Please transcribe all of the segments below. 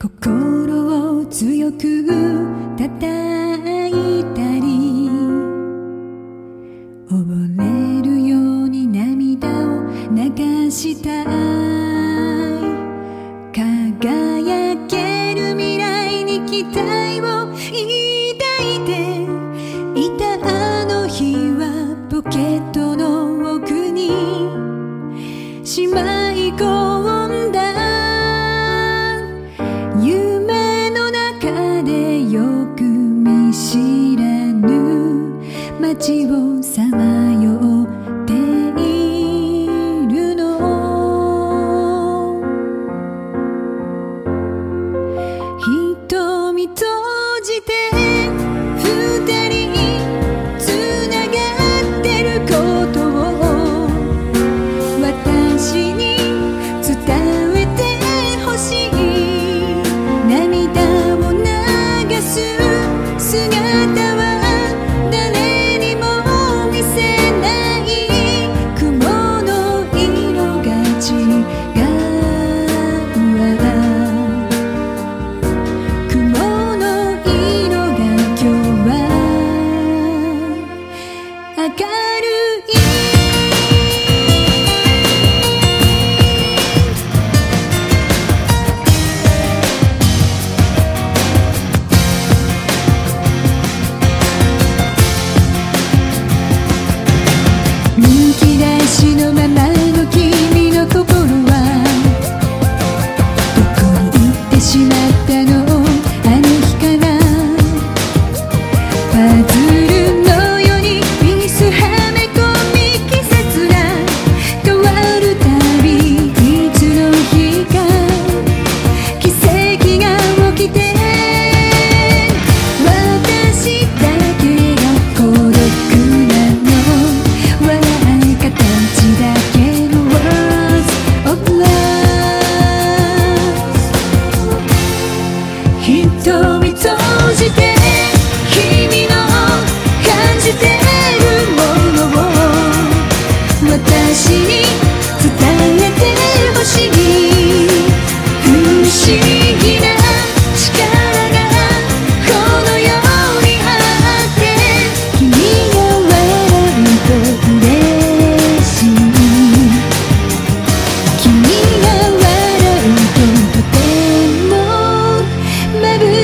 心を強く叩いたり溺れるように涙を流したさまよているの。瞳閉じてる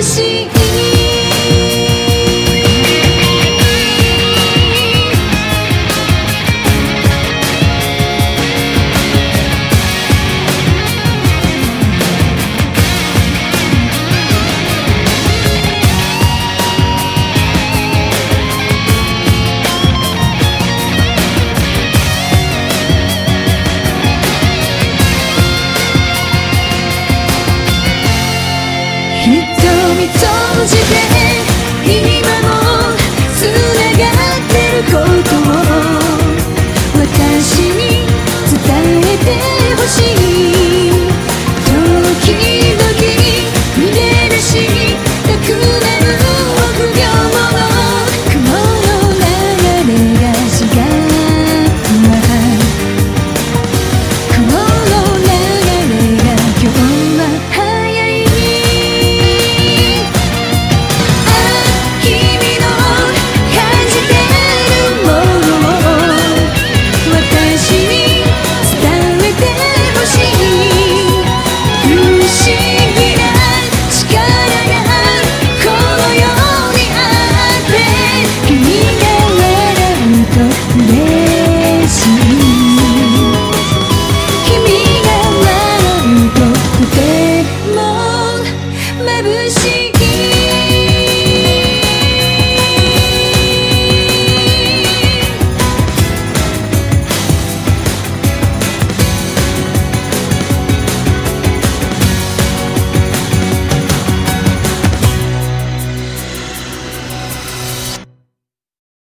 心。瞳と